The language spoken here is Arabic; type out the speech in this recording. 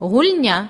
гульня